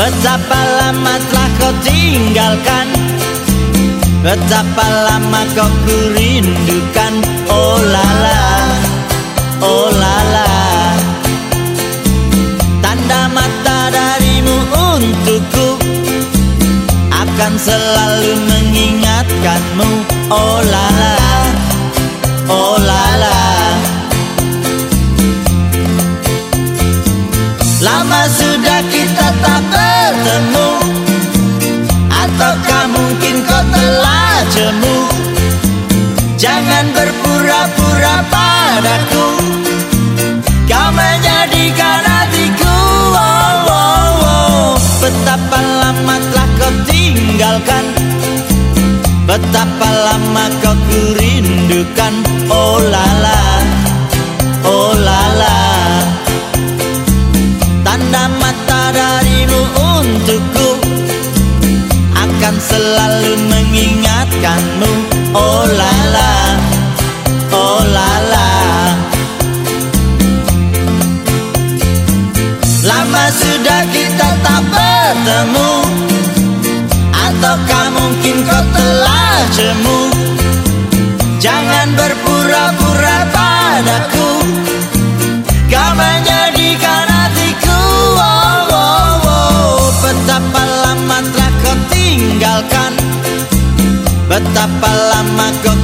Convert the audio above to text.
Betapa lama telah kau tinggalkan. Betapa lama kau kurindukan. Oh lala, oh lala Tanda mata darimu untukku Akan selalu mengingatkanmu. Oh lala, oh lala Lama sudah kita tak Jangan berpura-pura padaku. Kau menjadikan hatiku oh, oh, oh. Betapa lama telah kau tinggalkan. Betapa lama kau kurindukan. Oh lala, oh lala Tanda mata darimu untukku Akan selalu mengingatkanmu. Oh lala, sudah kita tak bertemu. Ataukah mungkin kau telah jemu? Jangan berpura-pura padaku. Kau menjadikan hatiku oh, oh, oh. Betapa lama telah kau tinggalkan. Betapa lama kau